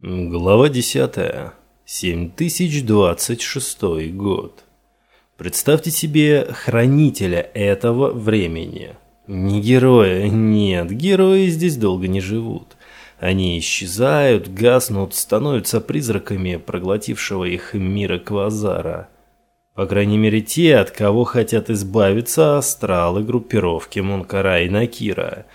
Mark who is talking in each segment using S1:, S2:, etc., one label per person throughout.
S1: Глава 10. 7026 год. Представьте себе хранителя этого времени. Не героя, нет, герои здесь долго не живут. Они исчезают, гаснут, становятся призраками проглотившего их мира Квазара. По крайней мере, те, от кого хотят избавиться астралы группировки Мункара и Накира.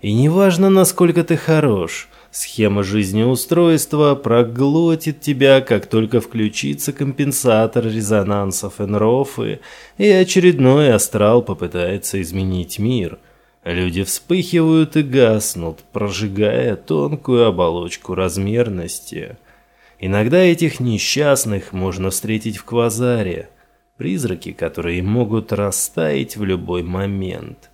S1: И неважно, насколько ты хорош – Схема жизнеустройства проглотит тебя, как только включится компенсатор резонансов Энрофы, и очередной астрал попытается изменить мир. Люди вспыхивают и гаснут, прожигая тонкую оболочку размерности. Иногда этих несчастных можно встретить в квазаре. Призраки, которые могут растаять в любой момент.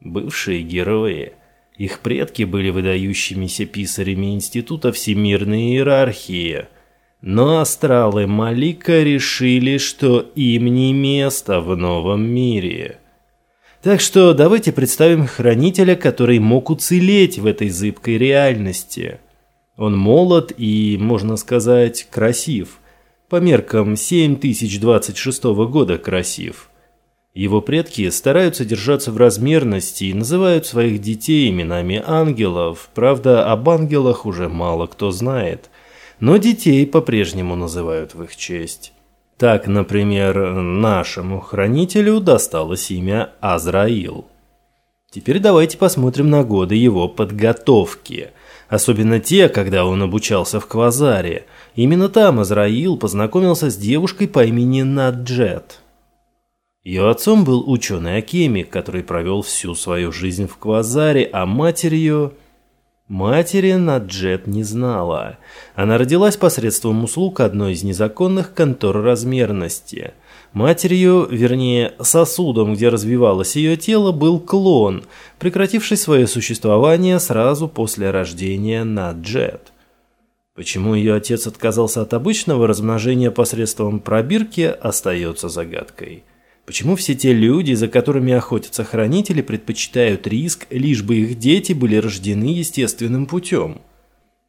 S1: Бывшие герои – их предки были выдающимися писарями Института Всемирной Иерархии. Но астралы Малика решили, что им не место в новом мире. Так что давайте представим хранителя, который мог уцелеть в этой зыбкой реальности. Он молод и, можно сказать, красив. По меркам 7026 года красив. Его предки стараются держаться в размерности и называют своих детей именами ангелов. Правда, об ангелах уже мало кто знает. Но детей по-прежнему называют в их честь. Так, например, нашему хранителю досталось имя Азраил. Теперь давайте посмотрим на годы его подготовки. Особенно те, когда он обучался в Квазаре. Именно там Азраил познакомился с девушкой по имени Наджет. Ее отцом был ученый-акемик, который провел всю свою жизнь в Квазаре, а матерью... Матери Наджет не знала. Она родилась посредством услуг одной из незаконных контор размерности. Матерью, вернее, сосудом, где развивалось ее тело, был клон, прекративший свое существование сразу после рождения Наджет. Почему ее отец отказался от обычного размножения посредством пробирки, остается загадкой. Почему все те люди, за которыми охотятся хранители, предпочитают риск, лишь бы их дети были рождены естественным путем?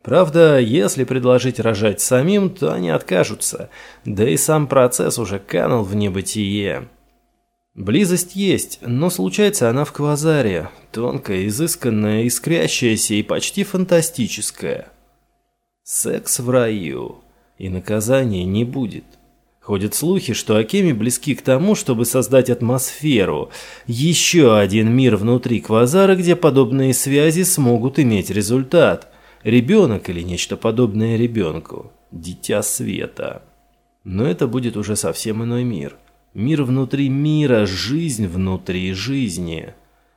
S1: Правда, если предложить рожать самим, то они откажутся, да и сам процесс уже канул в небытие. Близость есть, но случается она в квазаре, тонкая, изысканная, искрящаяся и почти фантастическая. Секс в раю, и наказания не будет. Ходят слухи, что Акеми близки к тому, чтобы создать атмосферу. Еще один мир внутри квазара, где подобные связи смогут иметь результат. Ребенок или нечто подобное ребенку. Дитя света. Но это будет уже совсем иной мир. Мир внутри мира, жизнь внутри жизни.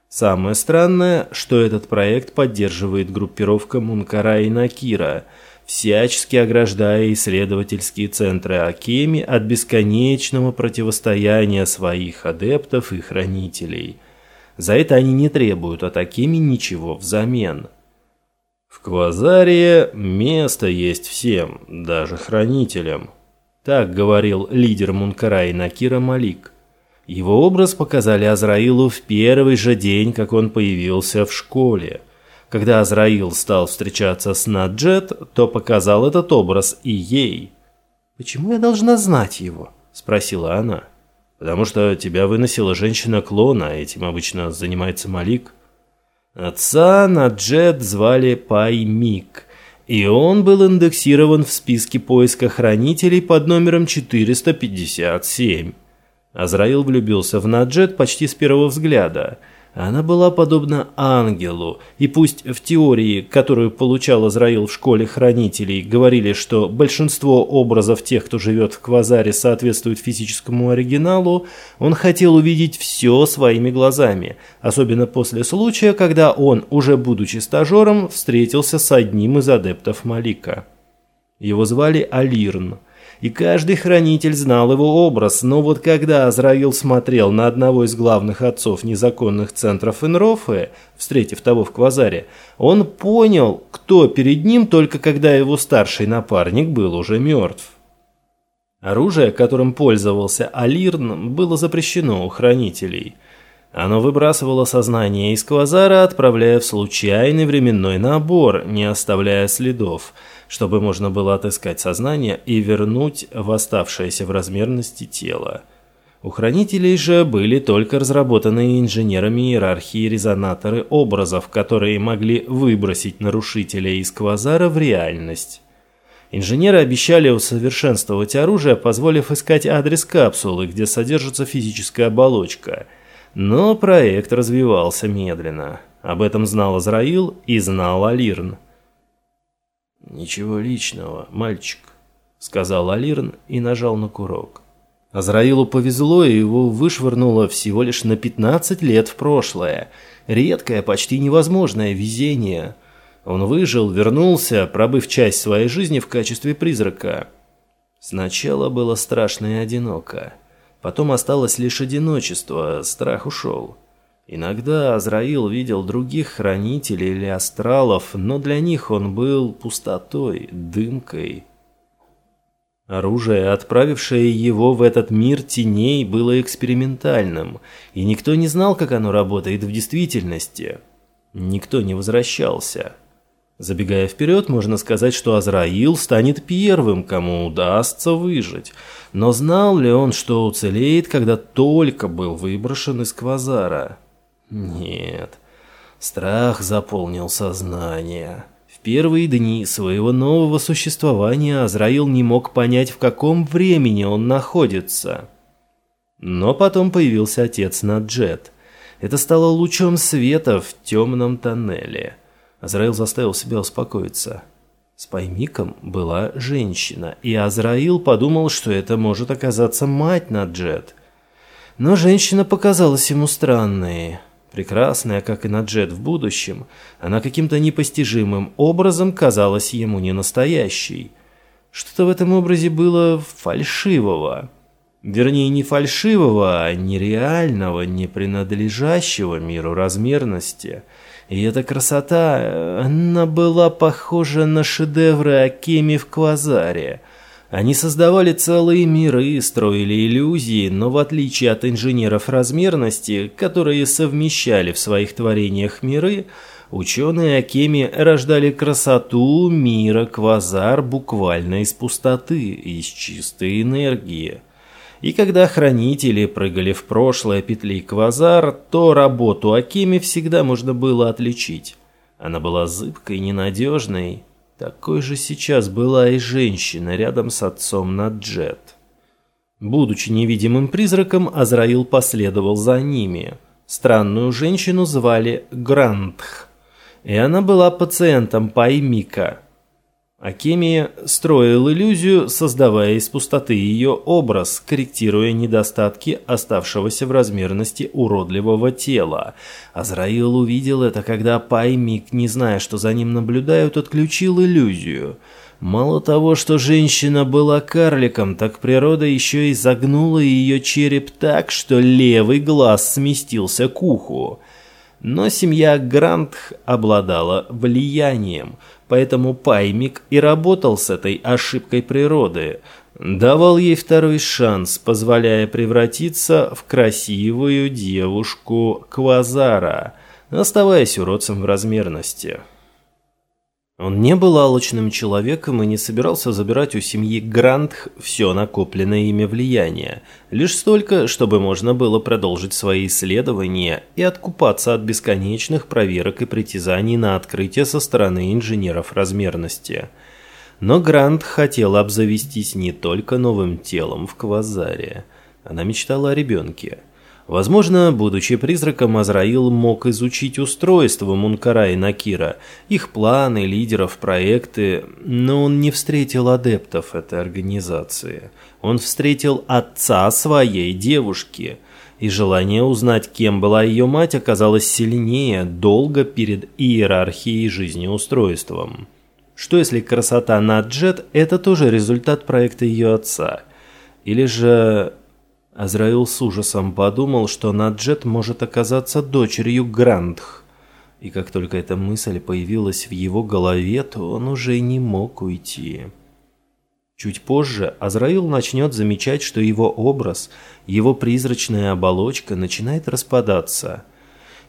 S1: Самое странное, что этот проект поддерживает группировка Мункара и Накира – всячески ограждая исследовательские центры Акеми от бесконечного противостояния своих адептов и хранителей. За это они не требуют от Акеми ничего взамен. В Квазарии место есть всем, даже хранителям. Так говорил лидер Мункара Накира Малик. Его образ показали Азраилу в первый же день, как он появился в школе. Когда Азраил стал встречаться с Наджет, то показал этот образ и ей. «Почему я должна знать его?» – спросила она. «Потому что тебя выносила женщина-клон, а этим обычно занимается Малик». Отца Наджет звали Паймик, и он был индексирован в списке поиска хранителей под номером 457. Азраил влюбился в Наджет почти с первого взгляда – она была подобна ангелу, и пусть в теории, которую получал Израил в школе хранителей, говорили, что большинство образов тех, кто живет в квазаре, соответствует физическому оригиналу, он хотел увидеть все своими глазами, особенно после случая, когда он, уже будучи стажером, встретился с одним из адептов Малика. Его звали Алирн и каждый хранитель знал его образ, но вот когда Азраил смотрел на одного из главных отцов незаконных центров Энрофы, встретив того в квазаре, он понял, кто перед ним, только когда его старший напарник был уже мертв. Оружие, которым пользовался Алирн, было запрещено у хранителей. Оно выбрасывало сознание из квазара, отправляя в случайный временной набор, не оставляя следов – чтобы можно было отыскать сознание и вернуть в оставшееся в размерности тело. У хранителей же были только разработанные инженерами иерархии резонаторы образов, которые могли выбросить нарушителя из квазара в реальность. Инженеры обещали усовершенствовать оружие, позволив искать адрес капсулы, где содержится физическая оболочка. Но проект развивался медленно. Об этом знал Азраил и знал Алирн. «Ничего личного, мальчик», — сказал Алирн и нажал на курок. Азраилу повезло, и его вышвырнуло всего лишь на 15 лет в прошлое. Редкое, почти невозможное везение. Он выжил, вернулся, пробыв часть своей жизни в качестве призрака. Сначала было страшно и одиноко. Потом осталось лишь одиночество, страх ушел. Иногда Азраил видел других хранителей или астралов, но для них он был пустотой, дымкой, Оружие, отправившее его в этот мир теней, было экспериментальным, и никто не знал, как оно работает в действительности. Никто не возвращался. Забегая вперед, можно сказать, что Азраил станет первым, кому удастся выжить. Но знал ли он, что уцелеет, когда только был выброшен из квазара? Нет. Страх заполнил сознание первые дни своего нового существования Азраил не мог понять, в каком времени он находится. Но потом появился отец Наджет. Это стало лучом света в темном тоннеле. Азраил заставил себя успокоиться. С Паймиком была женщина, и Азраил подумал, что это может оказаться мать Наджет. Но женщина показалась ему странной. Прекрасная, как и Наджет в будущем, она каким-то непостижимым образом казалась ему не настоящей. Что-то в этом образе было фальшивого. Вернее, не фальшивого, а нереального, не принадлежащего миру размерности. И эта красота, она была похожа на шедевры Акеми в Квазаре – они создавали целые миры, строили иллюзии, но в отличие от инженеров размерности, которые совмещали в своих творениях миры, ученые Акеми рождали красоту мира квазар буквально из пустоты, из чистой энергии. И когда хранители прыгали в прошлое петли квазар, то работу Акеми всегда можно было отличить. Она была зыбкой, ненадежной, такой же сейчас была и женщина рядом с отцом Наджет. Будучи невидимым призраком, Азраил последовал за ними. Странную женщину звали Грантх, и она была пациентом Паймика. Акемия строил иллюзию, создавая из пустоты ее образ, корректируя недостатки оставшегося в размерности уродливого тела. Азраил увидел это, когда Паймик, не зная, что за ним наблюдают, отключил иллюзию. Мало того, что женщина была карликом, так природа еще и загнула ее череп так, что левый глаз сместился к уху. Но семья Грантх обладала влиянием – Поэтому Паймик и работал с этой ошибкой природы, давал ей второй шанс, позволяя превратиться в красивую девушку Квазара, оставаясь уродцем в размерности. Он не был алчным человеком и не собирался забирать у семьи Грантх все накопленное ими влияние, лишь столько, чтобы можно было продолжить свои исследования и откупаться от бесконечных проверок и притязаний на открытие со стороны инженеров размерности. Но Грант хотел обзавестись не только новым телом в Квазаре. Она мечтала о ребенке – Возможно, будучи призраком, Азраил мог изучить устройство Мункара и Накира, их планы, лидеров, проекты, но он не встретил адептов этой организации. Он встретил отца своей девушки, и желание узнать, кем была ее мать, оказалось сильнее долго перед иерархией жизнеустройством. Что если красота Наджет – это тоже результат проекта ее отца? Или же Азраил с ужасом подумал, что Наджет может оказаться дочерью Грандх. И как только эта мысль появилась в его голове, то он уже не мог уйти. Чуть позже Азраил начнет замечать, что его образ, его призрачная оболочка начинает распадаться.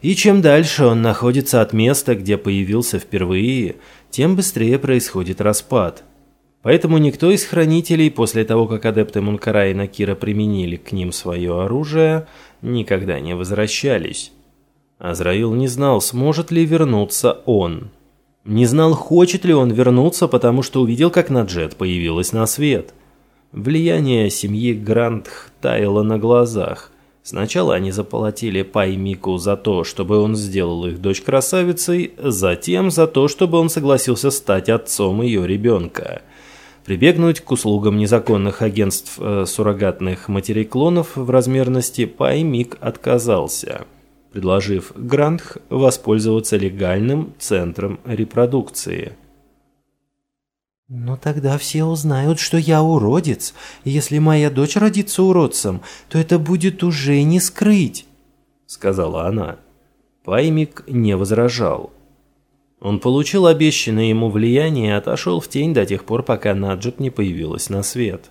S1: И чем дальше он находится от места, где появился впервые, тем быстрее происходит распад. Поэтому никто из хранителей, после того, как адепты Мункара и Накира применили к ним свое оружие, никогда не возвращались. Азраил не знал, сможет ли вернуться он. Не знал, хочет ли он вернуться, потому что увидел, как Наджет появилась на свет. Влияние семьи Грандх таяло на глазах. Сначала они заплатили Паймику за то, чтобы он сделал их дочь красавицей, затем за то, чтобы он согласился стать отцом ее ребенка. Прибегнуть к услугам незаконных агентств э, суррогатных матерей-клонов в размерности Паймик отказался предложив Грандх воспользоваться легальным центром репродукции.
S2: «Но тогда все узнают, что я уродец, и если моя дочь родится уродцем, то это будет уже не скрыть», — сказала она.
S1: Паймик не возражал. Он получил обещанное ему влияние и отошел в тень до тех пор, пока Наджет не появилась на свет.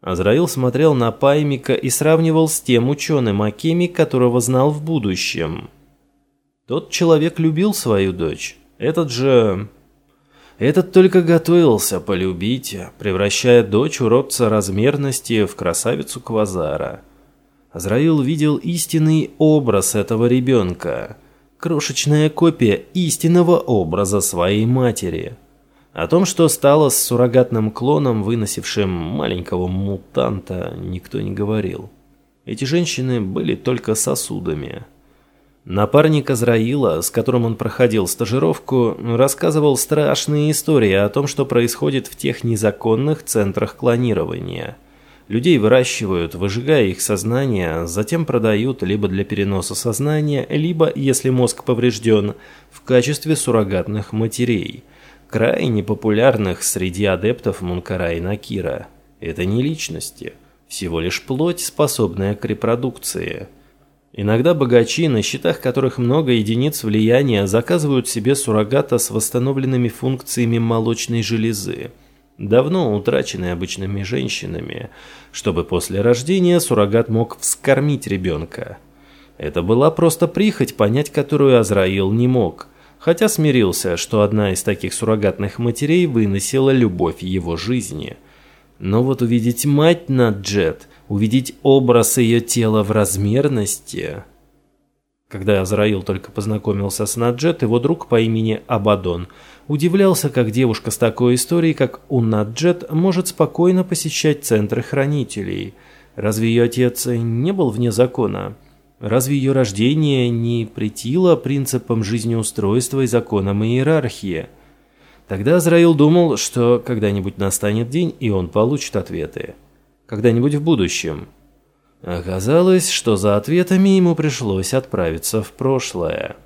S1: Азраил смотрел на Паймика и сравнивал с тем ученым Акеми, которого знал в будущем. Тот человек любил свою дочь. Этот же... Этот только готовился полюбить, превращая дочь уродца размерности в красавицу Квазара. Азраил видел истинный образ этого ребенка. Крошечная копия истинного образа своей матери – о том, что стало с суррогатным клоном, выносившим маленького мутанта, никто не говорил. Эти женщины были только сосудами. Напарник Азраила, с которым он проходил стажировку, рассказывал страшные истории о том, что происходит в тех незаконных центрах клонирования. Людей выращивают, выжигая их сознание, затем продают либо для переноса сознания, либо, если мозг поврежден, в качестве суррогатных матерей – крайне популярных среди адептов Мункара и Накира. Это не личности, всего лишь плоть, способная к репродукции. Иногда богачи, на счетах которых много единиц влияния, заказывают себе суррогата с восстановленными функциями молочной железы, давно утраченной обычными женщинами, чтобы после рождения суррогат мог вскормить ребенка. Это была просто прихоть, понять которую Азраил не мог – хотя смирился, что одна из таких суррогатных матерей выносила любовь его жизни. Но вот увидеть мать Наджет, увидеть образ ее тела в размерности... Когда Азраил только познакомился с Наджет, его друг по имени Абадон удивлялся, как девушка с такой историей, как у Наджет, может спокойно посещать центры хранителей. Разве ее отец не был вне закона? Разве ее рождение не претило принципам жизнеустройства и законам иерархии? Тогда Азраил думал, что когда-нибудь настанет день, и он получит ответы. Когда-нибудь в будущем. Оказалось, что за ответами ему пришлось отправиться в прошлое.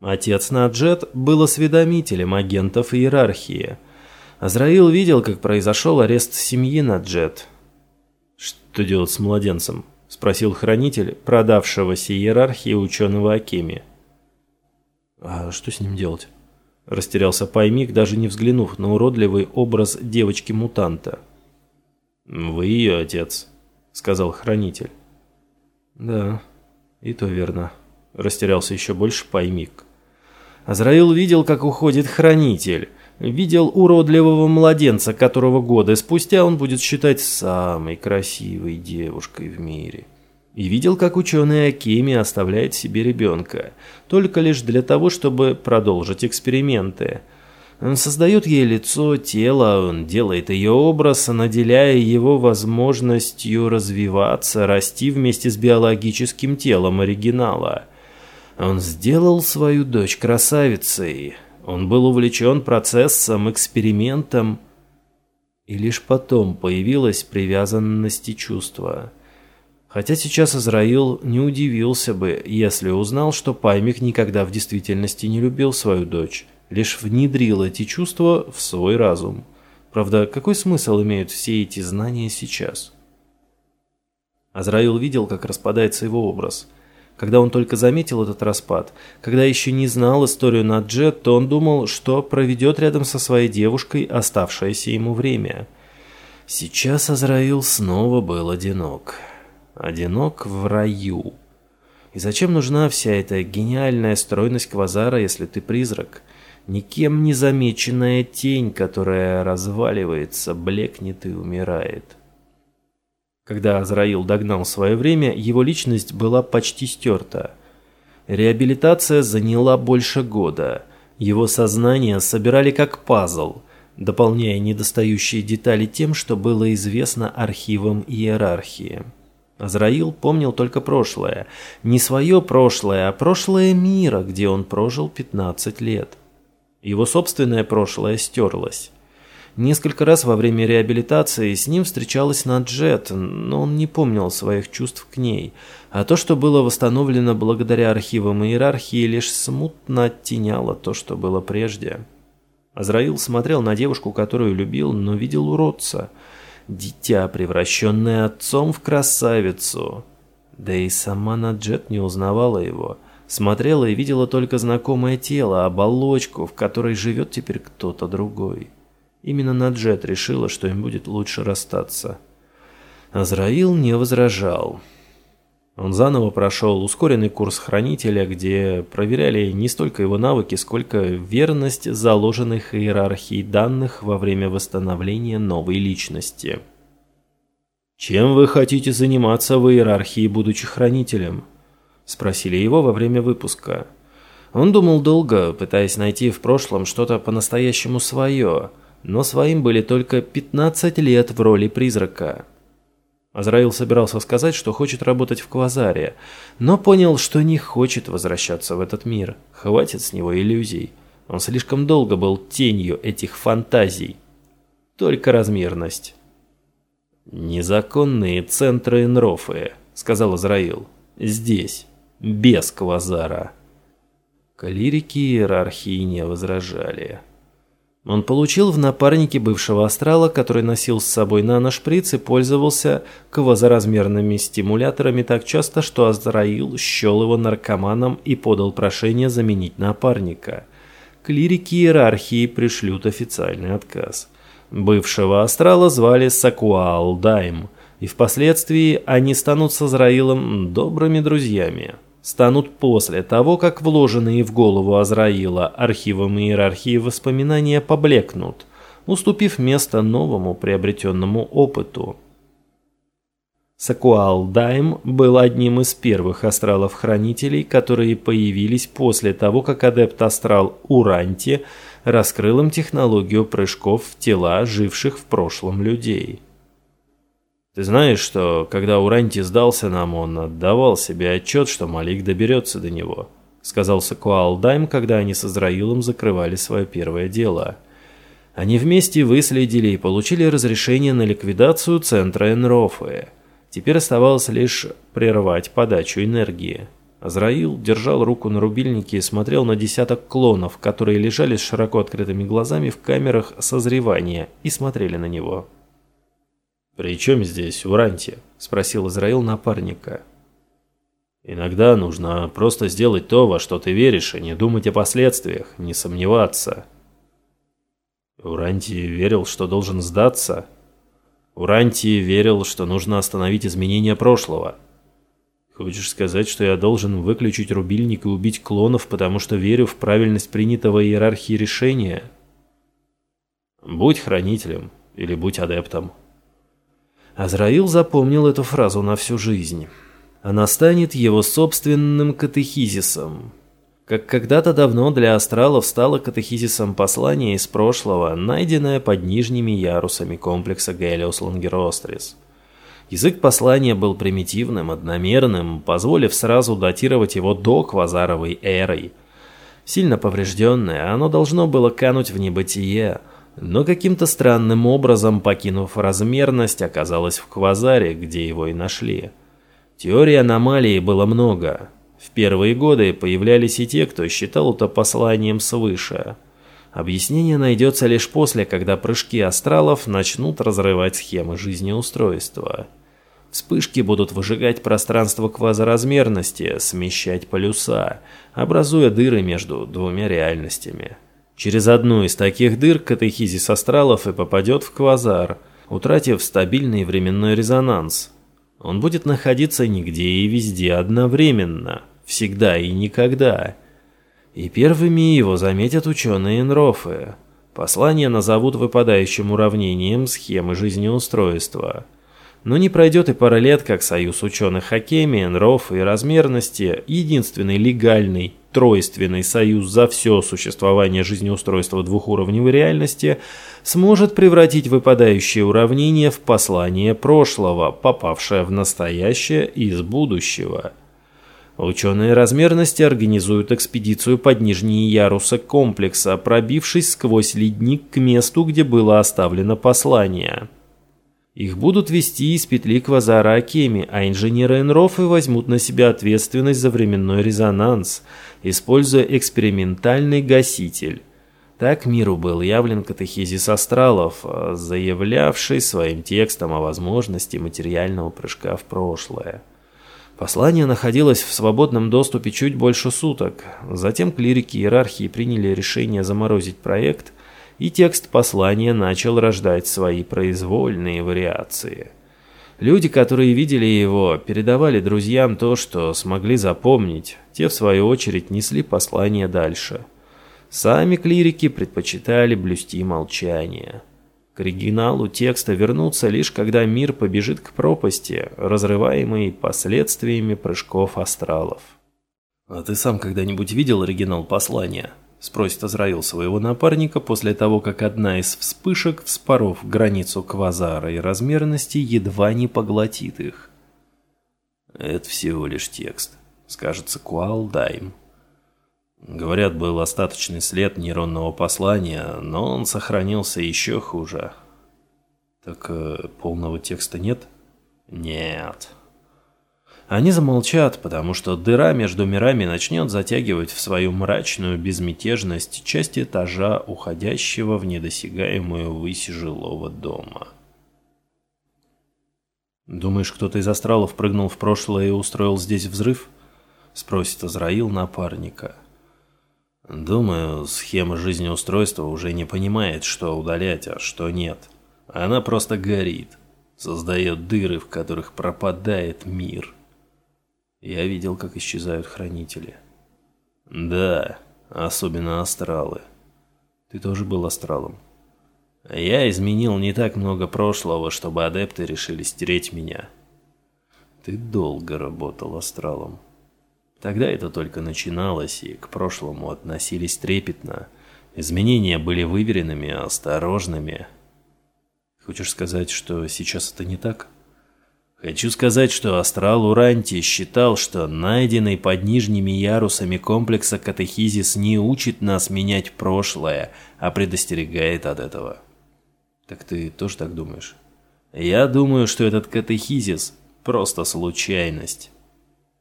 S1: Отец Наджет был осведомителем агентов иерархии. Азраил видел, как произошел арест семьи Наджет. Что делать с младенцем? – спросил хранитель продавшегося иерархии ученого Акеми. «А что с ним делать?» – растерялся Паймик, даже не взглянув на уродливый образ девочки-мутанта. «Вы ее отец», – сказал хранитель. «Да, и то верно», – растерялся еще больше Паймик. Азраил видел, как уходит хранитель – видел уродливого младенца, которого годы спустя он будет считать самой красивой девушкой в мире. И видел, как ученый Акеми оставляет себе ребенка, только лишь для того, чтобы продолжить эксперименты. Он создает ей лицо, тело, он делает ее образ, наделяя его возможностью развиваться, расти вместе с биологическим телом оригинала. Он сделал свою дочь красавицей, он был увлечен процессом, экспериментом, и лишь потом появилась привязанность и чувство. Хотя сейчас Израил не удивился бы, если узнал, что Паймик никогда в действительности не любил свою дочь, лишь внедрил эти чувства в свой разум. Правда, какой смысл имеют все эти знания сейчас? Азраил видел, как распадается его образ – когда он только заметил этот распад, когда еще не знал историю Наджет, то он думал, что проведет рядом со своей девушкой оставшееся ему время. Сейчас Азраил снова был одинок. Одинок в раю. И зачем нужна вся эта гениальная стройность Квазара, если ты призрак? никем не замеченная тень, которая разваливается, блекнет и умирает. Когда Азраил догнал свое время, его личность была почти стерта. Реабилитация заняла больше года. Его сознание собирали как пазл, дополняя недостающие детали тем, что было известно архивам иерархии. Азраил помнил только прошлое. Не свое прошлое, а прошлое мира, где он прожил 15 лет. Его собственное прошлое стерлось. Несколько раз во время реабилитации с ним встречалась Наджет, но он не помнил своих чувств к ней, а то, что было восстановлено благодаря архивам иерархии, лишь смутно оттеняло то, что было прежде. Азраил смотрел на девушку, которую любил, но видел уродца. Дитя, превращенное отцом в красавицу. Да и сама Наджет не узнавала его. Смотрела и видела только знакомое тело, оболочку, в которой живет теперь кто-то другой. Именно Наджет решила, что им будет лучше расстаться. Азраил не возражал. Он заново прошел ускоренный курс хранителя, где проверяли не столько его навыки, сколько верность заложенных иерархий данных во время восстановления новой личности. «Чем вы хотите заниматься в иерархии, будучи хранителем?» – спросили его во время выпуска. Он думал долго, пытаясь найти в прошлом что-то по-настоящему свое – но своим были только 15 лет в роли призрака. Азраил собирался сказать, что хочет работать в Квазаре, но понял, что не хочет возвращаться в этот мир. Хватит с него иллюзий. Он слишком долго был тенью этих фантазий. Только размерность. «Незаконные центры Энрофы», — сказал Азраил. «Здесь, без Квазара». Калирики иерархии не возражали. Он получил в напарнике бывшего астрала, который носил с собой наношприц и пользовался квазоразмерными стимуляторами так часто, что Азраил счел его наркоманом и подал прошение заменить напарника. Клирики иерархии пришлют официальный отказ. Бывшего астрала звали Сакуал Дайм, и впоследствии они станут с Азраилом добрыми друзьями станут после того, как вложенные в голову Азраила архивом иерархии воспоминания поблекнут, уступив место новому приобретенному опыту. Сакуал Дайм был одним из первых астралов-хранителей, которые появились после того, как адепт-астрал Уранти раскрыл им технологию прыжков в тела живших в прошлом людей. Ты знаешь, что когда Уранти сдался нам, он отдавал себе отчет, что Малик доберется до него, сказал Сакуал Дайм, когда они с Израилом закрывали свое первое дело. Они вместе выследили и получили разрешение на ликвидацию центра Энрофы. Теперь оставалось лишь прервать подачу энергии. Азраил держал руку на рубильнике и смотрел на десяток клонов, которые лежали с широко открытыми глазами в камерах созревания и смотрели на него. «При чем здесь Уранти?» – спросил Израил напарника. «Иногда нужно просто сделать то, во что ты веришь, и не думать о последствиях, не сомневаться». Уранти верил, что должен сдаться. Уранти верил, что нужно остановить изменения прошлого. Хочешь сказать, что я должен выключить рубильник и убить клонов, потому что верю в правильность принятого иерархии решения? Будь хранителем или будь адептом. Азраил запомнил эту фразу на всю жизнь. Она станет его собственным катехизисом. Как когда-то давно для астралов стало катехизисом послание из прошлого, найденное под нижними ярусами комплекса Гелиос Лангерострис. Язык послания был примитивным, одномерным, позволив сразу датировать его до квазаровой эры. Сильно поврежденное, оно должно было кануть в небытие – но каким-то странным образом, покинув размерность, оказалось в квазаре, где его и нашли. Теорий аномалии было много. В первые годы появлялись и те, кто считал это посланием свыше. Объяснение найдется лишь после, когда прыжки астралов начнут разрывать схемы жизнеустройства. Вспышки будут выжигать пространство квазоразмерности, смещать полюса, образуя дыры между двумя реальностями. Через одну из таких дыр катехизис астралов и попадет в квазар, утратив стабильный временной резонанс. Он будет находиться нигде и везде одновременно, всегда и никогда. И первыми его заметят ученые Энрофы. Послание назовут выпадающим уравнением схемы жизнеустройства. Но не пройдет и пара лет, как союз ученых Хакеми, Энроф и размерности, единственный легальный тройственный союз за все существование жизнеустройства двухуровневой реальности, сможет превратить выпадающее уравнение в послание прошлого, попавшее в настоящее из будущего. Ученые размерности организуют экспедицию под нижние ярусы комплекса, пробившись сквозь ледник к месту, где было оставлено послание. Их будут вести из петли Квазара Акеми, а инженеры Энрофы возьмут на себя ответственность за временной резонанс, используя экспериментальный гаситель. Так миру был явлен катехизис астралов, заявлявший своим текстом о возможности материального прыжка в прошлое. Послание находилось в свободном доступе чуть больше суток. Затем клирики иерархии приняли решение заморозить проект, и текст послания начал рождать свои произвольные вариации. Люди, которые видели его, передавали друзьям то, что смогли запомнить, те, в свою очередь, несли послание дальше. Сами клирики предпочитали блюсти молчание. К оригиналу текста вернуться лишь когда мир побежит к пропасти, разрываемой последствиями прыжков астралов. «А ты сам когда-нибудь видел оригинал послания?» – спросит Азраил своего напарника после того, как одна из вспышек, вспоров границу квазара и размерности, едва не поглотит их. «Это всего лишь текст», – скажется Куалдайм. Говорят, был остаточный след нейронного послания, но он сохранился еще хуже. Так э, полного текста нет? Нет. Они замолчат, потому что дыра между мирами начнет затягивать в свою мрачную безмятежность часть этажа, уходящего в недосягаемую высь жилого дома. «Думаешь, кто-то из астралов прыгнул в прошлое и устроил здесь взрыв?» — спросит Азраил напарника. Думаю, схема жизнеустройства уже не понимает, что удалять, а что нет. Она просто горит, создает дыры, в которых пропадает мир. Я видел, как исчезают хранители. Да, особенно астралы. Ты тоже был астралом. Я изменил не так много прошлого, чтобы адепты решили стереть меня. Ты долго работал астралом. Тогда это только начиналось, и к прошлому относились трепетно. Изменения были выверенными, осторожными. Хочешь сказать, что сейчас это не так? Хочу сказать, что астрал Уранти считал, что найденный под нижними ярусами комплекса катехизис не учит нас менять прошлое, а предостерегает от этого. Так ты тоже так думаешь? Я думаю, что этот катехизис – просто случайность.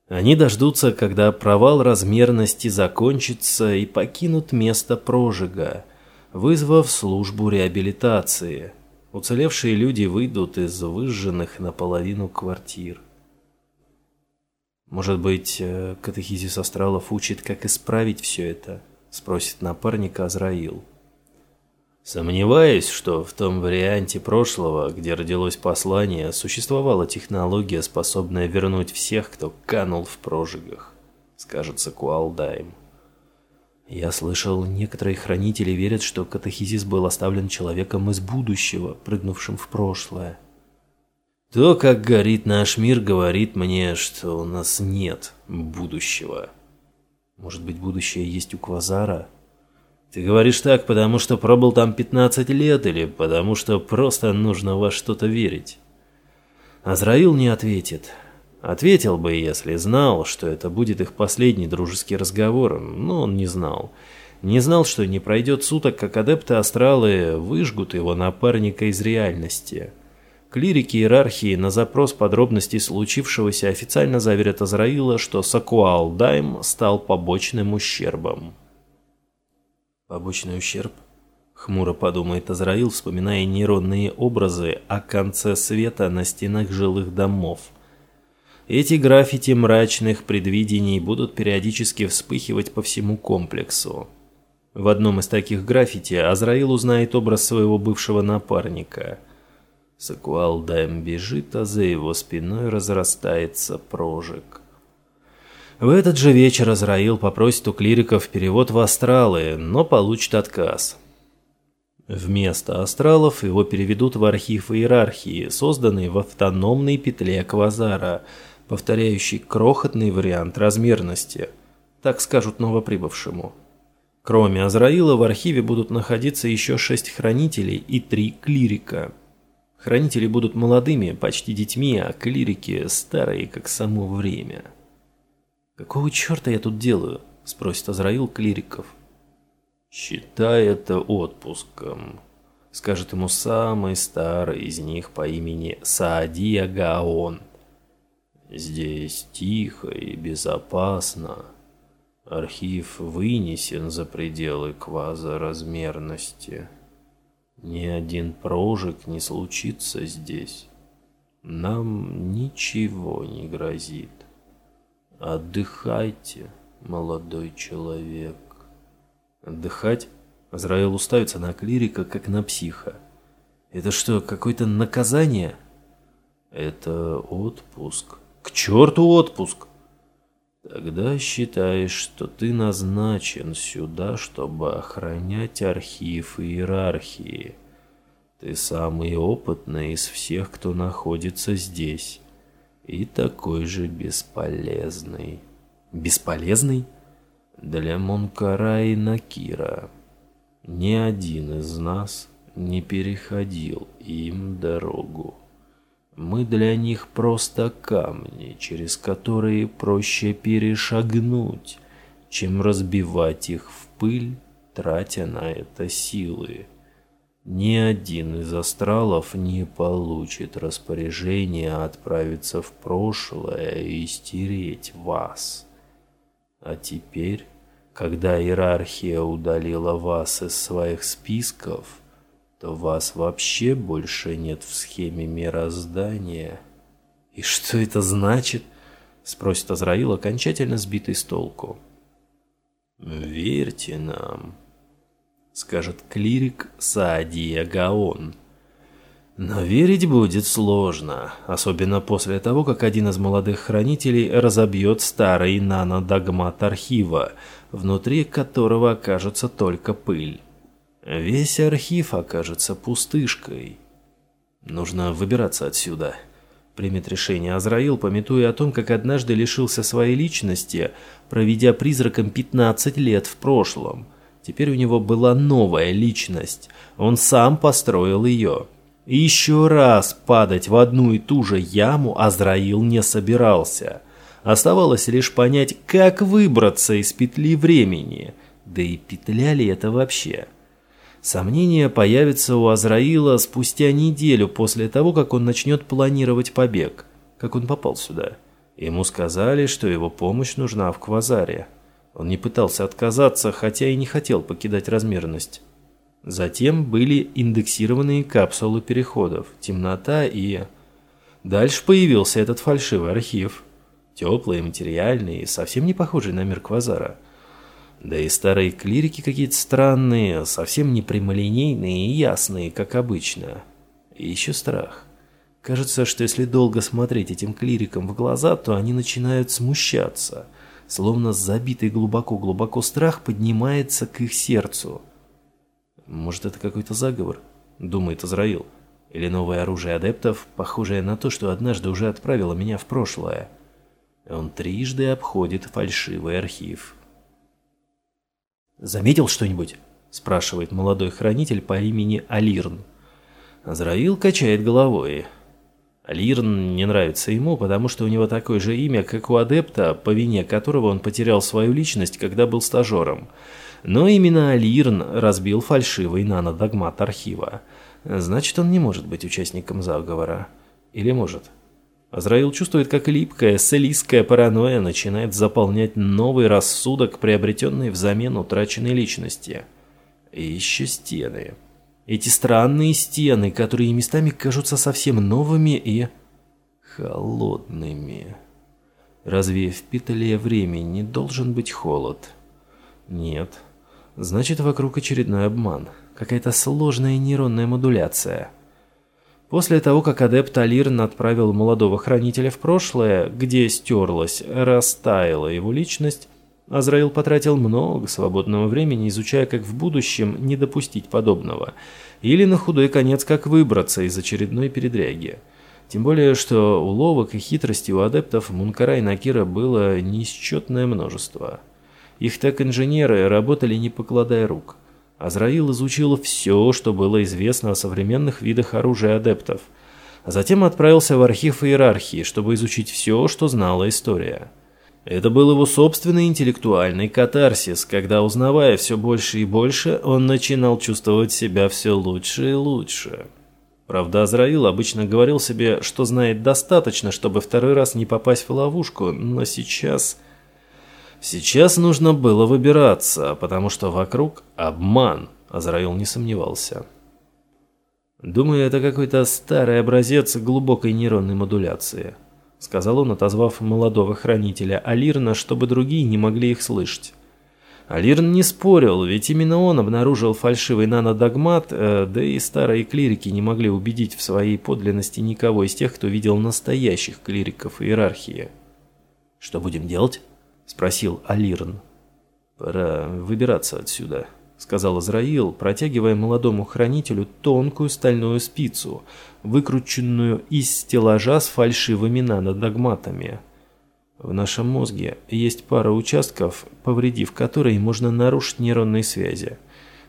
S1: Они дождутся, когда провал размерности закончится и покинут место прожига, вызвав службу реабилитации. Уцелевшие люди выйдут из выжженных наполовину квартир. «Может быть, э, катехизис астралов учит, как исправить все это?» – спросит напарника Азраил. Сомневаюсь, что в том варианте прошлого, где родилось послание, существовала технология, способная вернуть всех, кто канул в прожигах, скажется Куалдайм. Я слышал, некоторые хранители верят, что катехизис был оставлен человеком из будущего, прыгнувшим в прошлое. То, как горит наш мир, говорит мне, что у нас нет будущего. Может быть, будущее есть у Квазара? Ты говоришь так, потому что пробыл там 15 лет или потому что просто нужно во что-то верить? Азраил не ответит. Ответил бы, если знал, что это будет их последний дружеский разговор, но он не знал. Не знал, что не пройдет суток, как адепты астралы выжгут его напарника из реальности. Клирики иерархии на запрос подробностей случившегося официально заверят Азраила, что Сакуал Дайм стал побочным ущербом. Побочный ущерб? Хмуро подумает Азраил, вспоминая нейронные образы о конце света на стенах жилых домов. Эти граффити мрачных предвидений будут периодически вспыхивать по всему комплексу. В одном из таких граффити Азраил узнает образ своего бывшего напарника. Сакуалдаем бежит, а за его спиной разрастается прожиг. В этот же вечер Азраил попросит у клириков перевод в астралы, но получит отказ. Вместо астралов его переведут в архив иерархии, созданный в автономной петле Квазара, повторяющий крохотный вариант размерности, так скажут новоприбывшему. Кроме Азраила в архиве будут находиться еще шесть хранителей и три клирика. Хранители будут молодыми, почти детьми, а клирики старые, как само время. «Какого черта я тут делаю?» – спросит Азраил клириков.
S2: «Считай это отпуском», – скажет ему самый старый из них по имени Саадия Гаон. «Здесь тихо и безопасно». Архив вынесен за пределы квазоразмерности. Ни один прожиг не случится здесь. Нам ничего не грозит. Отдыхайте, молодой человек.
S1: Отдыхать? Азраил уставится на клирика, как на психа. Это что, какое-то наказание?
S2: Это отпуск.
S1: К черту отпуск!
S2: Тогда считаешь, что ты назначен сюда, чтобы охранять архив иерархии. Ты самый опытный из всех, кто находится здесь. И такой же бесполезный.
S1: Бесполезный?
S2: Для Монкара и Накира. Ни один из нас не переходил им дорогу. Мы для них просто камни, через которые проще перешагнуть, чем разбивать их в пыль, тратя на это силы. Ни один из астралов не получит распоряжения отправиться в прошлое и стереть вас. А теперь, когда иерархия удалила вас из своих списков, то вас вообще больше нет в схеме мироздания.
S1: И что это значит? Спросит Азраил, окончательно сбитый с толку.
S2: Верьте нам, скажет клирик Саадия Гаон.
S1: Но верить будет сложно, особенно после того, как один из молодых хранителей разобьет старый нанодогмат архива, внутри которого окажется только пыль. Весь архив окажется пустышкой. Нужно выбираться отсюда. Примет решение Азраил, пометуя о том, как однажды лишился своей личности, проведя призраком 15 лет в прошлом. Теперь у него была новая личность. Он сам построил ее. И еще раз падать в одну и ту же яму Азраил не собирался. Оставалось лишь понять, как выбраться из петли времени. Да и петля ли это вообще? Сомнения появятся у Азраила спустя неделю после того, как он начнет планировать побег. Как он попал сюда? Ему сказали, что его помощь нужна в Квазаре. Он не пытался отказаться, хотя и не хотел покидать размерность. Затем были индексированные капсулы переходов, темнота и... Дальше появился этот фальшивый архив. Теплый, материальный, совсем не похожий на мир Квазара. Да и старые клирики какие-то странные, совсем не прямолинейные и ясные, как обычно. И еще страх. Кажется, что если долго смотреть этим клирикам в глаза, то они начинают смущаться. Словно забитый глубоко-глубоко страх поднимается к их сердцу. Может, это какой-то заговор? Думает Израил. Или новое оружие адептов, похожее на то, что однажды уже отправило меня в прошлое. Он трижды обходит фальшивый архив. «Заметил что-нибудь?» – спрашивает молодой хранитель по имени Алирн. Азраил качает головой. Алирн не нравится ему, потому что у него такое же имя, как у адепта, по вине которого он потерял свою личность, когда был стажером. Но именно Алирн разбил фальшивый нанодогмат архива. Значит, он не может быть участником заговора. Или может? Азраил чувствует, как липкая, селийская паранойя начинает заполнять новый рассудок, приобретенный взамен утраченной личности. И еще стены. Эти странные стены, которые местами кажутся совсем новыми и... холодными. Разве в петле времени не должен быть холод? Нет. Значит, вокруг очередной обман. Какая-то сложная нейронная модуляция. После того, как адепт Алирн отправил молодого хранителя в прошлое, где стерлась, растаяла его личность, Азраил потратил много свободного времени, изучая, как в будущем не допустить подобного, или на худой конец, как выбраться из очередной передряги. Тем более, что уловок и хитрости у адептов Мункара и Накира было неисчетное множество. Их так инженеры работали не покладая рук. Азраил изучил все, что было известно о современных видах оружия адептов, а затем отправился в архив иерархии, чтобы изучить все, что знала история. Это был его собственный интеллектуальный катарсис, когда, узнавая все больше и больше, он начинал чувствовать себя все лучше и лучше. Правда, Азраил обычно говорил себе, что знает достаточно, чтобы второй раз не попасть в ловушку, но сейчас... Сейчас нужно было выбираться, потому что вокруг обман, Азраил не сомневался. «Думаю, это какой-то старый образец глубокой нейронной модуляции», сказал он, отозвав молодого хранителя Алирна, чтобы другие не могли их слышать. Алирн не спорил, ведь именно он обнаружил фальшивый нанодогмат, э, да и старые клирики не могли убедить в своей подлинности никого из тех, кто видел настоящих клириков иерархии. «Что будем делать?» Спросил Алирн. «Пора выбираться отсюда», — сказал Израил, протягивая молодому хранителю тонкую стальную спицу, выкрученную из стеллажа с фальшивыми нанодогматами. В нашем мозге есть пара участков, повредив которые можно нарушить нейронные связи.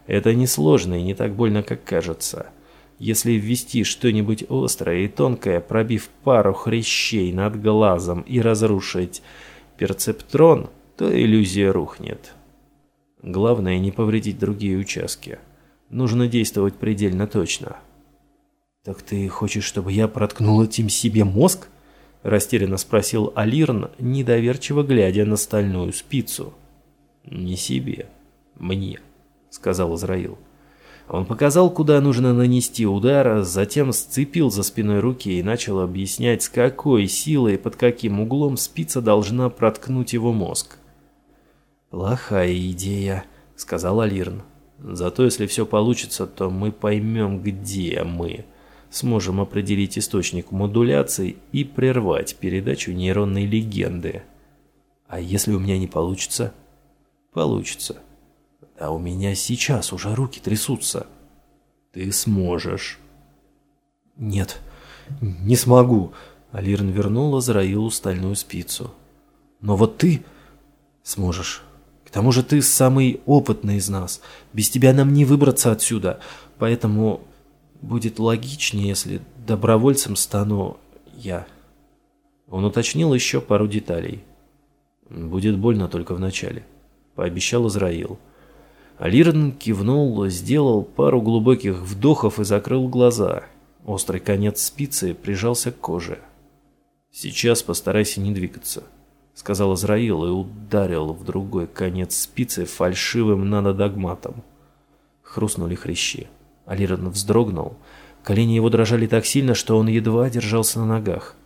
S1: Это несложно и не так больно, как кажется. Если ввести что-нибудь острое и тонкое, пробив пару хрящей над глазом и разрушить перцептрон, то иллюзия рухнет. Главное не повредить другие участки. Нужно действовать предельно точно. «Так ты хочешь, чтобы я проткнул этим себе мозг?» Растерянно спросил Алирн, недоверчиво глядя на стальную спицу. «Не себе, мне», — сказал Израил. Он показал, куда нужно нанести удар, затем сцепил за спиной руки и начал объяснять, с какой силой и под каким углом спица должна проткнуть его мозг. «Плохая идея», — сказал Алирн. «Зато если все получится, то мы поймем, где мы. Сможем определить источник модуляции и прервать передачу нейронной легенды». «А если у меня не получится?» «Получится». А у меня сейчас уже руки трясутся. Ты сможешь. Нет, не смогу. Алирн вернул Азраилу стальную спицу. Но вот ты сможешь. К тому же ты самый опытный из нас. Без тебя нам не выбраться отсюда. Поэтому будет логичнее, если добровольцем стану я. Он уточнил еще пару деталей. Будет больно только вначале, пообещал Израил. Алирн кивнул, сделал пару глубоких вдохов и закрыл глаза. Острый конец спицы прижался к коже. «Сейчас постарайся не двигаться», — сказал Израил и ударил в другой конец спицы фальшивым нанодогматом. Хрустнули хрящи. Алирн вздрогнул. Колени его дрожали так сильно, что он едва держался на ногах.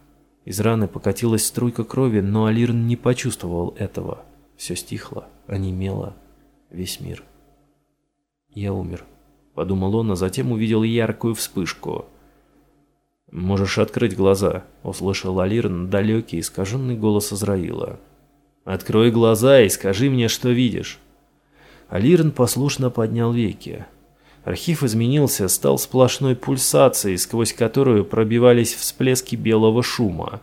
S1: Из раны покатилась струйка крови, но Алирн не почувствовал этого. Все стихло, онемело, весь мир. «Я умер», — подумал он, а затем увидел яркую вспышку. «Можешь открыть глаза», — услышал Алирн далекий, искаженный голос Азраила. «Открой глаза и скажи мне, что видишь». Алирн послушно поднял веки. Архив изменился, стал сплошной пульсацией, сквозь которую пробивались всплески белого шума.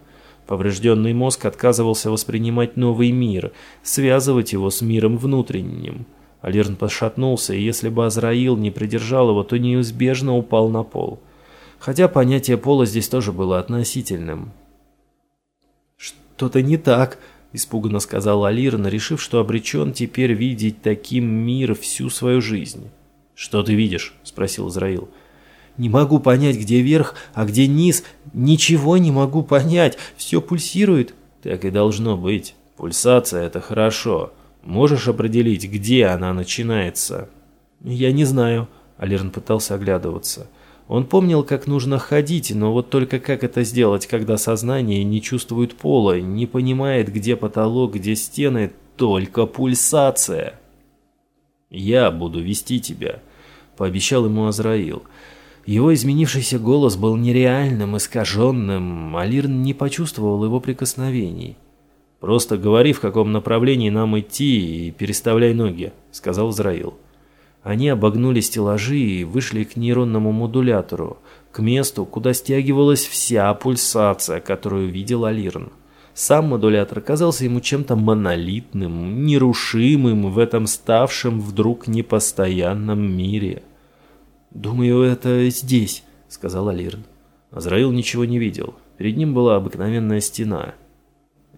S1: Поврежденный мозг отказывался воспринимать новый мир, связывать его с миром внутренним. Алирн пошатнулся, и если бы Азраил не придержал его, то неизбежно упал на пол. Хотя понятие пола здесь тоже было относительным. «Что-то не так», – испуганно сказал Алирн, решив, что обречен теперь видеть таким мир всю свою жизнь. «Что ты видишь?» – спросил Израил. «Не могу понять, где верх, а где низ. Ничего не могу понять. Все пульсирует». «Так и должно быть. Пульсация – это хорошо. Можешь определить, где она начинается?» «Я не знаю», — Алирн пытался оглядываться. Он помнил, как нужно ходить, но вот только как это сделать, когда сознание не чувствует пола, не понимает, где потолок, где стены, только пульсация. «Я буду вести тебя», — пообещал ему Азраил. Его изменившийся голос был нереальным, искаженным, а Лирн не почувствовал его прикосновений. «Просто говори, в каком направлении нам идти, и переставляй ноги», — сказал Израил. Они обогнули стеллажи и вышли к нейронному модулятору, к месту, куда стягивалась вся пульсация, которую видел Алирн. Сам модулятор казался ему чем-то монолитным, нерушимым в этом ставшем вдруг непостоянном мире. «Думаю, это здесь», — сказал Алирн. Азраил ничего не видел. Перед ним была обыкновенная стена.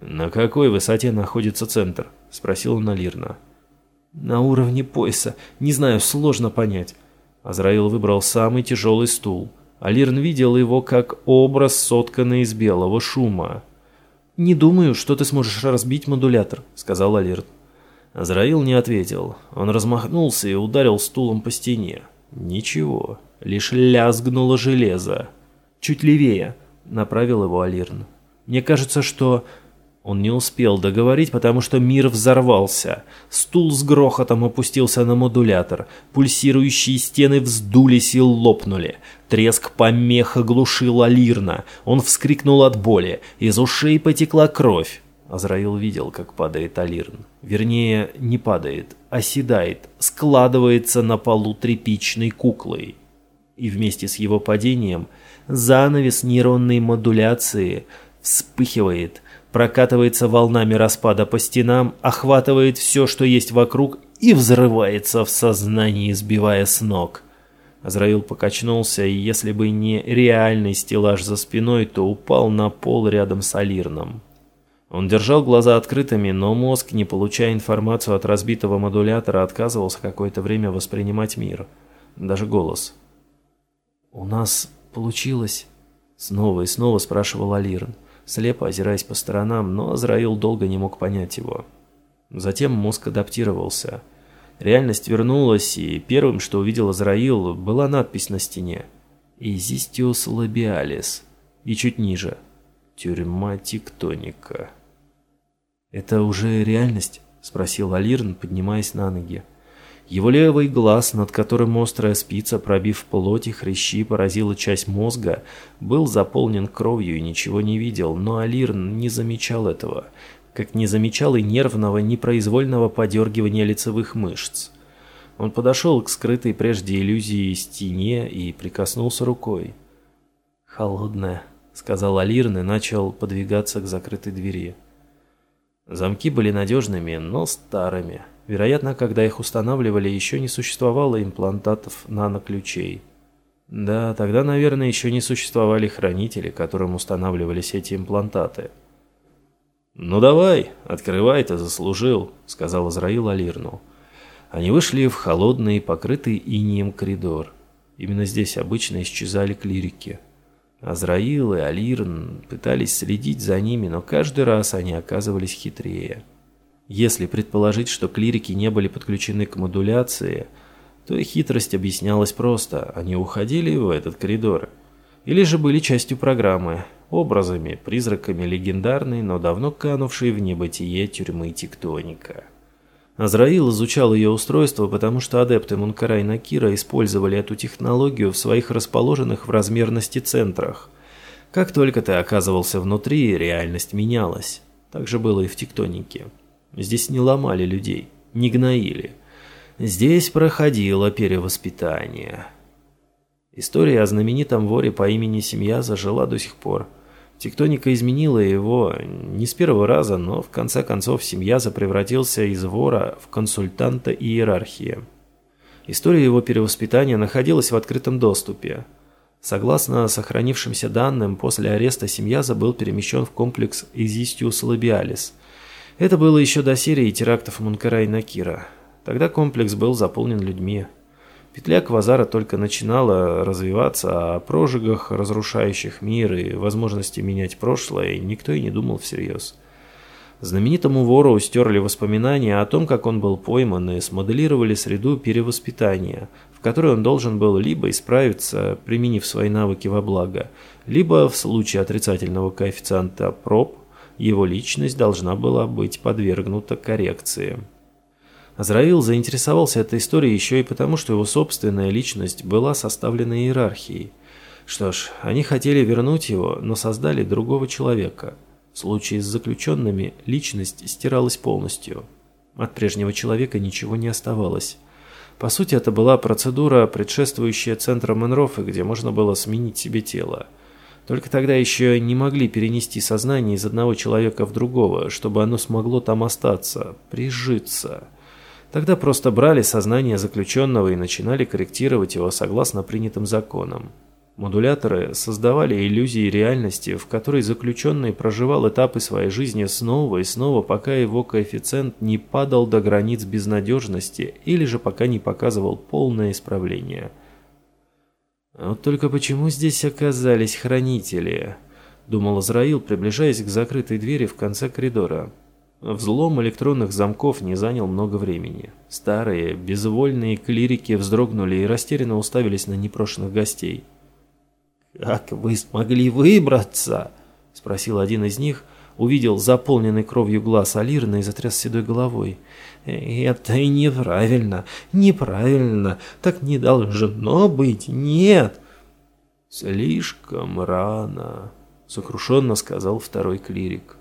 S1: «На какой высоте находится центр?» — спросил он Алирна. «На уровне пояса. Не знаю, сложно понять». Азраил выбрал самый тяжелый стул. Алирн видел его как образ, сотканный из белого шума. «Не думаю, что ты сможешь разбить модулятор», — сказал Алирн. Азраил не ответил. Он размахнулся и ударил стулом по стене. Ничего, лишь лязгнуло железо. «Чуть левее», — направил его Алирн. «Мне кажется, что...» Он не успел договорить, потому что мир взорвался. Стул с грохотом опустился на модулятор. Пульсирующие стены вздулись и лопнули. Треск помех оглушил Алирна. Он вскрикнул от боли. Из ушей потекла кровь. Азраил видел, как падает Алирн. Вернее, не падает, оседает, складывается на полу тряпичной куклой. И вместе с его падением занавес нейронной модуляции вспыхивает, прокатывается волнами распада по стенам, охватывает все, что есть вокруг, и взрывается в сознании, сбивая с ног. Азраил покачнулся, и если бы не реальный стеллаж за спиной, то упал на пол рядом с Алирном. Он держал глаза открытыми, но мозг, не получая информацию от разбитого модулятора, отказывался какое-то время воспринимать мир. Даже голос. «У нас получилось?» Снова и снова спрашивал Алирн, слепо озираясь по сторонам, но Азраил долго не мог понять его. Затем мозг адаптировался. Реальность вернулась, и первым, что увидел Азраил, была надпись на стене. «Изистиус лабиалис» и чуть ниже «Тюрьма тектоника». «Это уже реальность?» – спросил Алирн, поднимаясь на ноги. Его левый глаз, над которым острая спица, пробив плоть и хрящи, поразила часть мозга, был заполнен кровью и ничего не видел, но Алирн не замечал этого, как не замечал и нервного, непроизвольного подергивания лицевых мышц. Он подошел к скрытой прежде иллюзии стене и прикоснулся рукой. «Холодная», — сказал Алирн и начал подвигаться к закрытой двери. Замки были надежными, но старыми. Вероятно, когда их устанавливали, еще не существовало имплантатов наноключей. Да, тогда, наверное, еще не существовали хранители, которым устанавливались эти имплантаты. «Ну давай, открывай, ты заслужил», — сказал Израил Алирну. Они вышли в холодный, покрытый инием коридор. Именно здесь обычно исчезали клирики. Азраил и Алирн пытались следить за ними, но каждый раз они оказывались хитрее. Если предположить, что клирики не были подключены к модуляции, то их хитрость объяснялась просто. Они уходили в этот коридор. Или же были частью программы, образами, призраками легендарной, но давно канувшей в небытие тюрьмы тектоника. Азраил изучал ее устройство, потому что адепты Мункара и Накира использовали эту технологию в своих расположенных в размерности центрах. Как только ты оказывался внутри, реальность менялась. Так же было и в тектонике. Здесь не ломали людей, не гноили. Здесь проходило перевоспитание. История о знаменитом воре по имени Семьяза жила до сих пор – Тектоника изменила его не с первого раза, но в конце концов Семьяза превратился из вора в консультанта иерархии. История его перевоспитания находилась в открытом доступе. Согласно сохранившимся данным, после ареста Семьяза был перемещен в комплекс Изистиус Лабиалис. Это было еще до серии терактов Мункара и Накира. Тогда комплекс был заполнен людьми. Петля Квазара только начинала развиваться, а о прожигах, разрушающих мир и возможности менять прошлое, никто и не думал всерьез. Знаменитому вору стерли воспоминания о том, как он был пойман, и смоделировали среду перевоспитания, в которой он должен был либо исправиться, применив свои навыки во благо, либо в случае отрицательного коэффициента проб, его личность должна была быть подвергнута коррекции. Азраил заинтересовался этой историей еще и потому, что его собственная личность была составлена иерархией. Что ж, они хотели вернуть его, но создали другого человека. В случае с заключенными личность стиралась полностью. От прежнего человека ничего не оставалось. По сути, это была процедура, предшествующая центрам Энрофа, где можно было сменить себе тело. Только тогда еще не могли перенести сознание из одного человека в другого, чтобы оно смогло там остаться, прижиться. Тогда просто брали сознание заключенного и начинали корректировать его согласно принятым законам. Модуляторы создавали иллюзии реальности, в которой заключенный проживал этапы своей жизни снова и снова, пока его коэффициент не падал до границ безнадежности или же пока не показывал полное исправление. Вот только почему здесь оказались хранители? Думал Израил, приближаясь к закрытой двери в конце коридора. Взлом электронных замков не занял много времени. Старые, безвольные клирики вздрогнули и растерянно уставились на непрошенных гостей.
S2: «Как вы смогли выбраться?» – спросил один из них, увидел заполненный кровью глаз Алирна и затряс седой головой. «Это неправильно, неправильно, так не должно быть, нет!»
S1: «Слишком рано», – сокрушенно сказал второй клирик.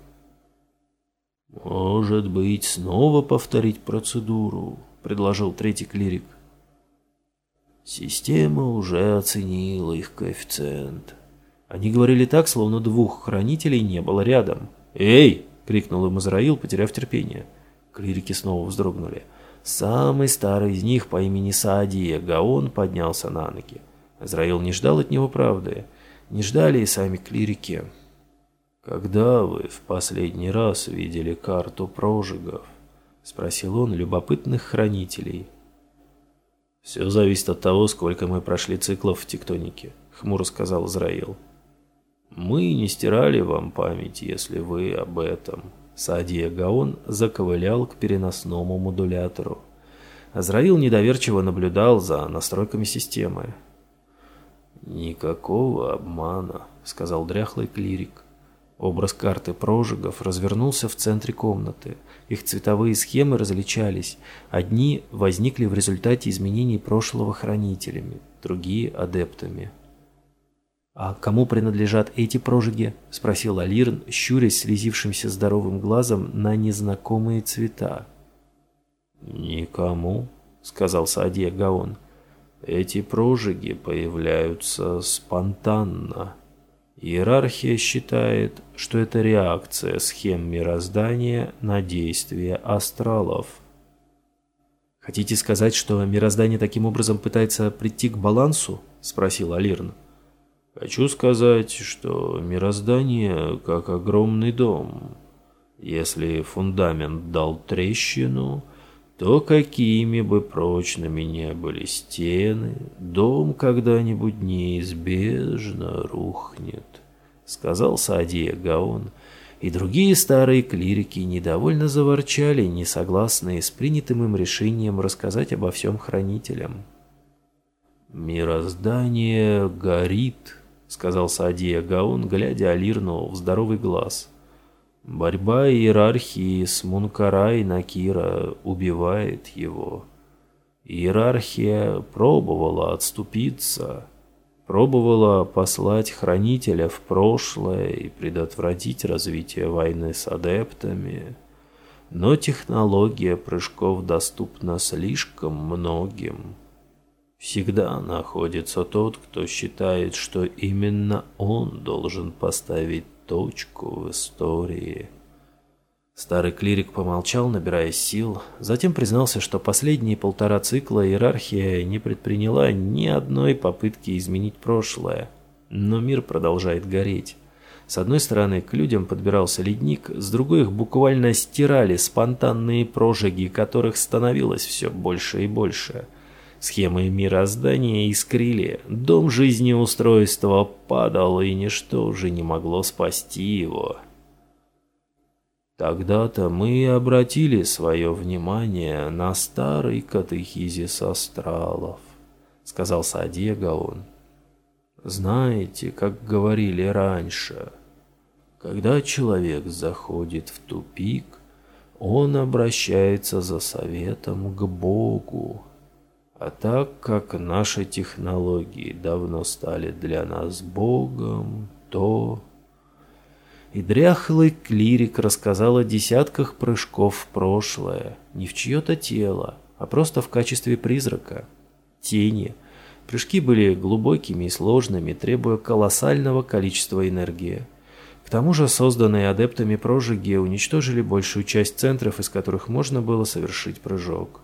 S1: «Может быть, снова повторить процедуру?» – предложил третий клирик. Система уже оценила их коэффициент. Они говорили так, словно двух хранителей не было рядом. «Эй!» – крикнул им Израил, потеряв терпение. Клирики снова вздрогнули. Самый старый из них по имени Саадия Гаон поднялся на ноги. Израил не ждал от него правды. Не ждали и сами клирики. «Когда вы в последний раз видели карту прожигов?» – спросил он любопытных хранителей. «Все зависит от того, сколько мы прошли циклов в тектонике», – хмуро сказал Израил. «Мы не стирали вам память, если вы об этом». Садия Гаон заковылял к переносному модулятору. Азраил недоверчиво наблюдал за настройками системы. «Никакого обмана», — сказал дряхлый клирик. Образ карты прожигов развернулся в центре комнаты. Их цветовые схемы различались. Одни возникли в результате изменений прошлого хранителями, другие – адептами. «А кому принадлежат эти прожиги?» – спросил Алирн, щурясь слезившимся здоровым глазом на незнакомые цвета. «Никому», – сказал Саадия Гаон. «Эти прожиги появляются спонтанно». Иерархия считает, что это реакция схем мироздания на действия астралов. «Хотите сказать, что мироздание таким образом пытается прийти к балансу?» – спросил Алирн. «Хочу сказать, что мироздание как огромный дом. Если фундамент дал трещину, то какими бы прочными не были стены, дом когда-нибудь неизбежно рухнет, сказал Саадия Гаон, и другие старые клирики недовольно заворчали, не согласные с принятым им решением рассказать обо всем хранителям. «Мироздание горит», — сказал Саадия Гаон, глядя Алирну в здоровый глаз — Борьба иерархии с Мункарай Накира убивает его. Иерархия пробовала отступиться, пробовала послать хранителя в прошлое и предотвратить развитие войны с адептами, но технология прыжков доступна слишком многим. Всегда находится тот, кто считает, что именно он должен поставить точку в истории. Старый клирик помолчал, набирая сил, затем признался, что последние полтора цикла иерархия не предприняла ни одной попытки изменить прошлое. Но мир продолжает гореть. С одной стороны, к людям подбирался ледник, с другой их буквально стирали спонтанные прожиги, которых становилось все больше и больше. Схемы мироздания искрили, дом жизнеустройства падал, и ничто уже не могло спасти его. Тогда-то мы обратили свое внимание на старый катехизис астралов, сказал Садия Гаон. Знаете, как говорили раньше, когда человек заходит в тупик,
S2: он обращается за советом к Богу. А так как наши технологии давно стали для нас Богом, то... И дряхлый клирик рассказал о десятках прыжков в прошлое, не в чье-то тело, а просто в качестве призрака, тени. Прыжки были глубокими и сложными, требуя колоссального количества энергии. К тому же созданные адептами прожиги уничтожили большую часть центров, из которых можно было совершить прыжок.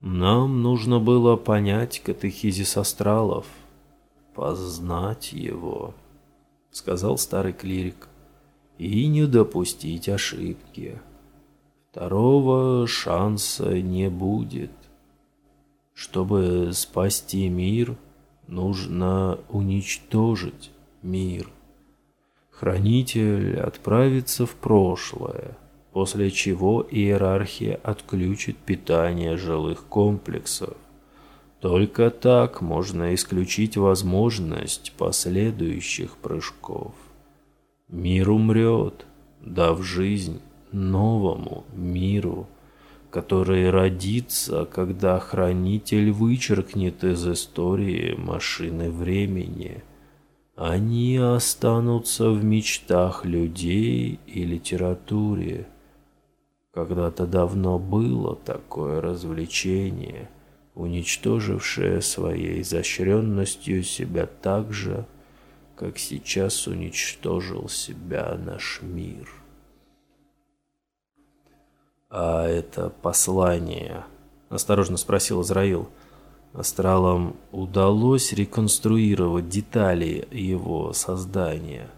S2: Нам нужно было понять катехизис астралов, познать его сказал старый клирик, и не допустить ошибки. Второго шанса не будет. Чтобы спасти мир, нужно уничтожить мир. Хранитель отправится в прошлое, после чего иерархия отключит питание жилых комплексов. Только так можно исключить возможность последующих прыжков. Мир умрет, дав жизнь новому миру, который родится, когда хранитель вычеркнет из истории машины времени. Они останутся в мечтах людей и литературе. Когда-то давно было такое развлечение – уничтожившая своей изощренностью себя так же, как сейчас уничтожил себя наш мир. «А это послание?» – осторожно спросил Израил. Астралам удалось реконструировать детали его создания.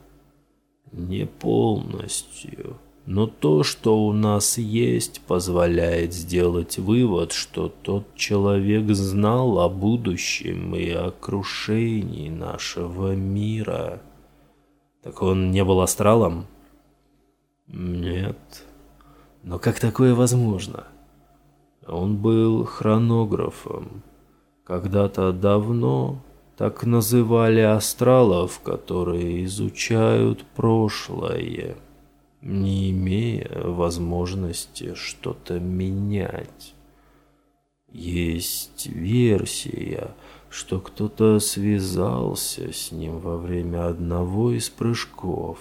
S2: «Не полностью», но то, что у нас есть, позволяет сделать вывод, что тот человек знал о будущем и о крушении нашего мира. Так он не был астралом? Нет. Но как такое возможно? Он был хронографом. Когда-то давно так называли астралов, которые изучают прошлое не имея возможности что-то менять. Есть версия, что кто-то связался с ним во время одного из прыжков.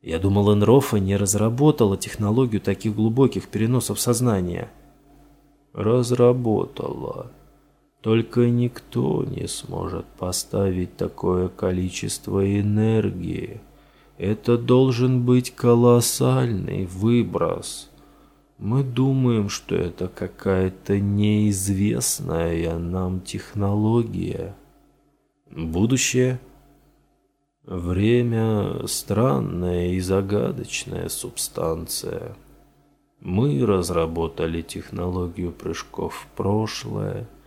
S2: Я думал, Энрофа не разработала технологию таких глубоких переносов сознания. Разработала. Только никто не сможет поставить такое количество энергии это должен быть колоссальный выброс. Мы думаем, что это какая-то неизвестная нам технология. Будущее? Время – странная и загадочная субстанция. Мы разработали технологию прыжков в прошлое –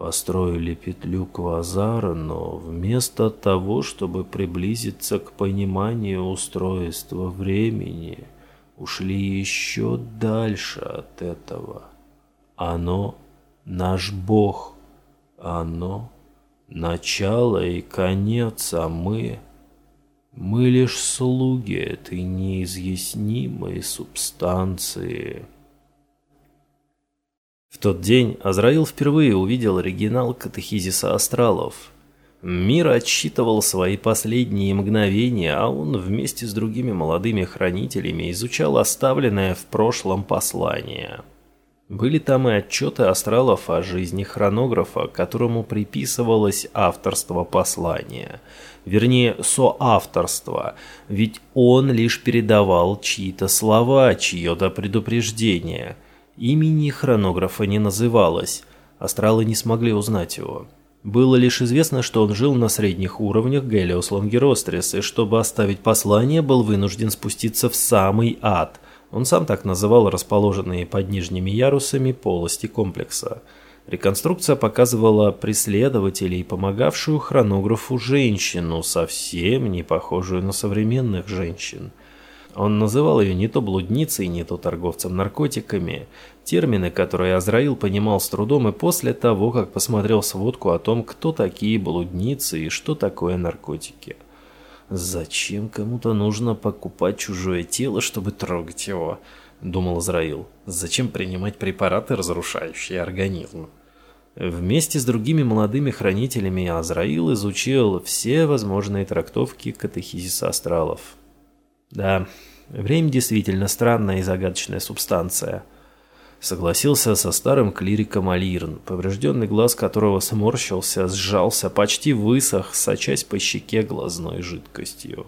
S2: построили петлю квазара, но вместо того, чтобы приблизиться к пониманию устройства времени, ушли еще дальше от этого. Оно – наш Бог, оно – начало и конец, а мы – мы лишь слуги этой неизъяснимой субстанции – в тот день Азраил впервые увидел оригинал катехизиса астралов. Мир отсчитывал свои последние мгновения, а он вместе с другими молодыми хранителями изучал оставленное в прошлом послание. Были там и отчеты астралов о жизни хронографа, которому приписывалось авторство послания. Вернее, соавторство, ведь он лишь передавал чьи-то слова, чье-то предупреждение – Имени хронографа не называлось, астралы не смогли узнать его. Было лишь известно, что он жил на средних уровнях Гелиос Лонгерострис, и чтобы оставить послание, был вынужден спуститься в самый ад. Он сам так называл расположенные под нижними ярусами полости комплекса. Реконструкция показывала преследователей, помогавшую хронографу женщину, совсем не похожую на современных женщин. Он называл ее не то блудницей, не то торговцем наркотиками, термины, которые Азраил понимал с трудом и после того, как посмотрел сводку о том, кто такие блудницы и что такое наркотики.
S1: Зачем кому-то нужно покупать чужое тело, чтобы трогать его? Думал Израил. Зачем принимать препараты, разрушающие организм? Вместе с другими молодыми хранителями Азраил изучил все возможные трактовки катехизиса астралов. Да, время действительно странная и загадочная субстанция. Согласился со старым клириком Алирн, поврежденный глаз которого сморщился, сжался, почти высох, сочась по щеке глазной жидкостью.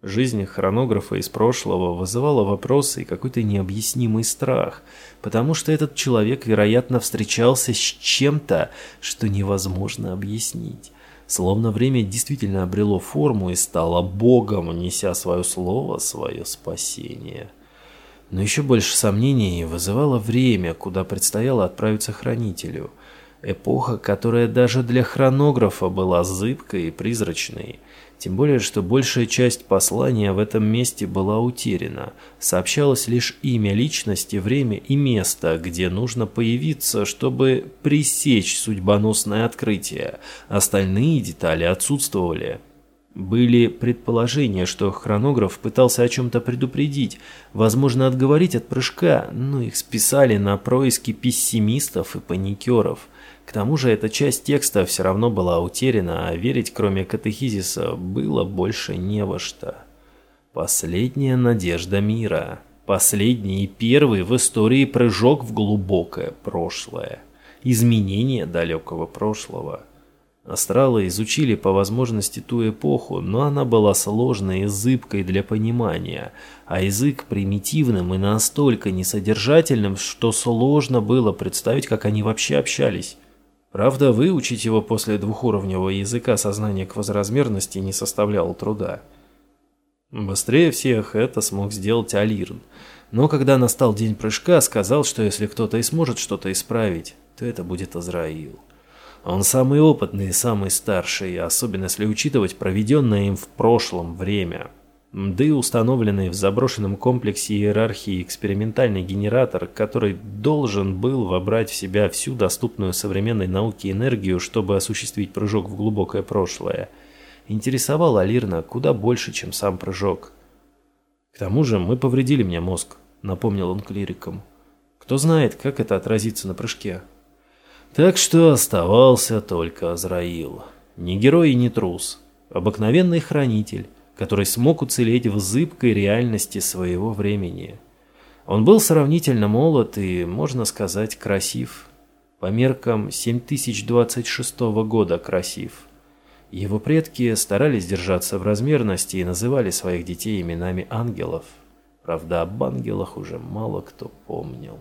S1: Жизнь хронографа из прошлого вызывала вопросы и какой-то необъяснимый страх, потому что этот человек, вероятно, встречался с чем-то, что невозможно объяснить. Словно время действительно обрело форму и стало Богом, неся свое слово, свое спасение. Но еще больше сомнений вызывало время, куда предстояло отправиться хранителю. Эпоха, которая даже для хронографа была зыбкой и призрачной – тем более, что большая часть послания в этом месте была утеряна. Сообщалось лишь имя личности, время и место, где нужно появиться, чтобы пресечь судьбоносное открытие. Остальные детали отсутствовали. Были предположения, что хронограф пытался о чем-то предупредить, возможно, отговорить от прыжка, но их списали на происки пессимистов и паникеров – к тому же эта часть текста все равно была утеряна, а верить кроме катехизиса было больше не во что. Последняя надежда мира. Последний и первый в истории прыжок в глубокое прошлое. Изменение далекого прошлого. Астралы изучили по возможности ту эпоху, но она была сложной и зыбкой для понимания, а язык примитивным и настолько несодержательным, что сложно было представить, как они вообще общались. Правда, выучить его после двухуровневого языка сознания к не составляло труда. Быстрее всех это смог сделать Алирн. Но когда настал день прыжка, сказал, что если кто-то и сможет что-то исправить, то это будет Азраил. Он самый опытный и самый старший, особенно если учитывать проведенное им в прошлом время – и установленный в заброшенном комплексе иерархии экспериментальный генератор, который должен был вобрать в себя всю доступную современной науке энергию, чтобы осуществить прыжок в глубокое прошлое, интересовал Алирна куда больше, чем сам прыжок. «К тому же мы повредили мне мозг», — напомнил он клирикам. «Кто знает, как это отразится на прыжке». Так что оставался только Азраил. Не герой и не трус. Обыкновенный хранитель который смог уцелеть в зыбкой реальности своего времени. Он был сравнительно молод и, можно сказать, красив. По меркам 7026 года красив. Его предки старались держаться в размерности и называли своих детей именами ангелов. Правда, об ангелах уже мало кто помнил.